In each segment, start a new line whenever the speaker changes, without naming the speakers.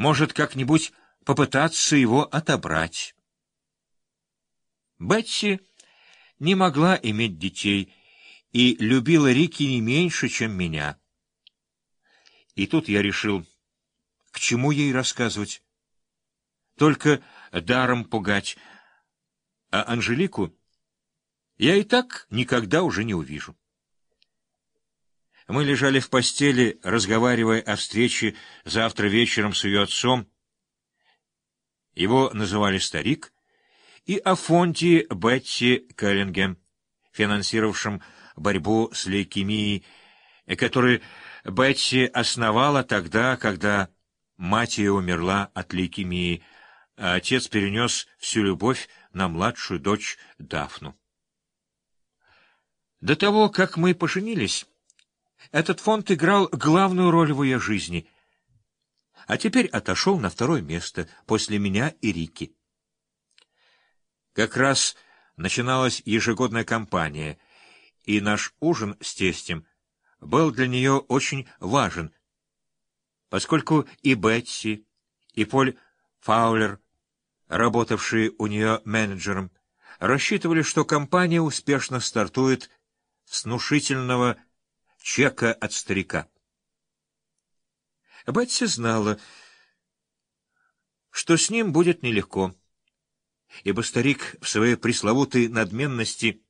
может как-нибудь попытаться его отобрать. Бетси не могла иметь детей и любила Рики не меньше, чем меня. И тут я решил, к чему ей рассказывать. Только даром пугать, а Анжелику я и так никогда уже не увижу. Мы лежали в постели, разговаривая о встрече завтра вечером с ее отцом. Его называли «старик», и о фонде Бетти Келлингем, финансировавшем борьбу с лейкемией, который Бетти основала тогда, когда мать ее умерла от лейкемии, а отец перенес всю любовь на младшую дочь Дафну. До того, как мы поженились, этот фонд играл главную роль в ее жизни, а теперь отошел на второе место после меня и Рики. Как раз начиналась ежегодная кампания, и наш ужин с тестем был для нее очень важен, поскольку и Бетси, и Поль Фаулер, работавшие у нее менеджером, рассчитывали, что компания успешно стартует с внушительного чека от старика. Бетси знала, что с ним будет нелегко, ибо старик в своей пресловутой надменности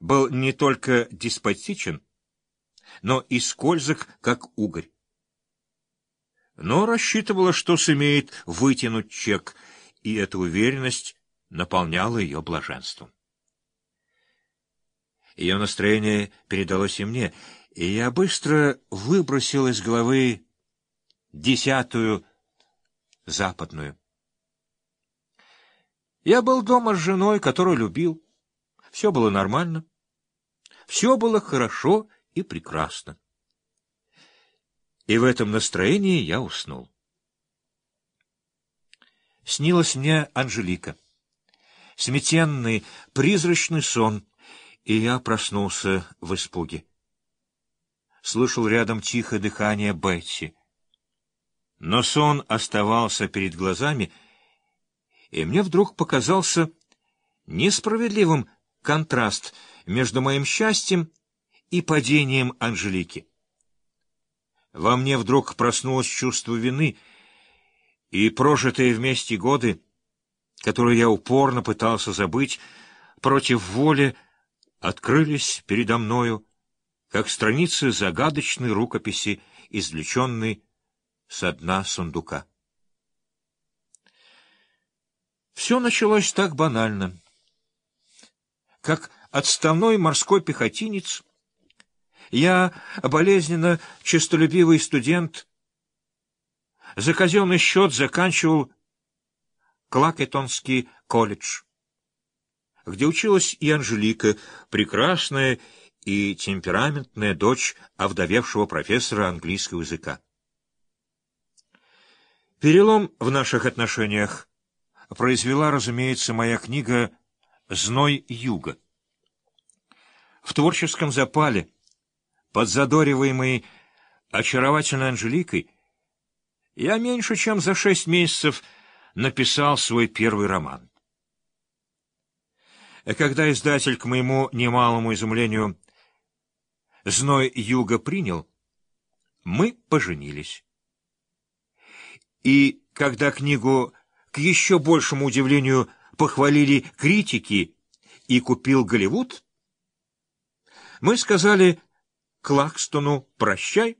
был не только деспотичен, но и скользок, как угорь. Но рассчитывала, что сумеет вытянуть чек, и эта уверенность наполняла ее блаженством. Ее настроение передалось и мне, и я быстро выбросил из головы десятую западную. Я был дома с женой, которую любил. Все было нормально. Все было хорошо и прекрасно. И в этом настроении я уснул. Снилась мне Анжелика. Сметенный, призрачный сон, и я проснулся в испуге. Слышал рядом тихое дыхание Бетси. Но сон оставался перед глазами, и мне вдруг показался несправедливым контраст между моим счастьем и падением Анжелики. Во мне вдруг проснулось чувство вины, и прожитые вместе годы, которые я упорно пытался забыть, против воли открылись передо мною, как страницы загадочной рукописи, извлеченной со дна сундука. Все началось так банально. Как отставной морской пехотинец, я, болезненно честолюбивый студент, за казенный счет заканчивал Клакетонский колледж, где училась и Анжелика, прекрасная и темпераментная дочь овдовевшего профессора английского языка. Перелом в наших отношениях произвела, разумеется, моя книга «Зной юга». В творческом запале, подзадориваемый очаровательной Анжеликой, я меньше чем за шесть месяцев написал свой первый роман. Когда издатель, к моему немалому изумлению, «Зной юга» принял, мы поженились. И когда книгу к еще большему удивлению, похвалили критики и купил Голливуд, мы сказали Клакстону «прощай»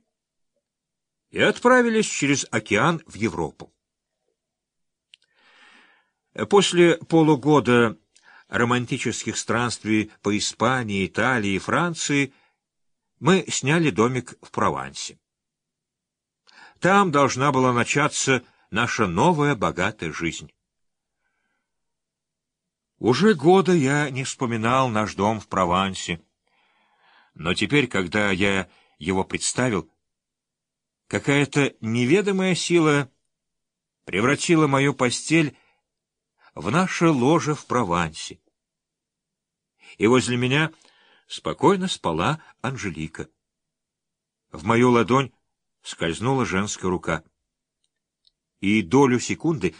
и отправились через океан в Европу. После полугода романтических странствий по Испании, Италии и Франции мы сняли домик в Провансе. Там должна была начаться наша новая богатая жизнь. Уже года я не вспоминал наш дом в Провансе, но теперь, когда я его представил, какая-то неведомая сила превратила мою постель в наше ложе в Провансе. И возле меня спокойно спала Анжелика. В мою ладонь скользнула женская рука — и долю секунды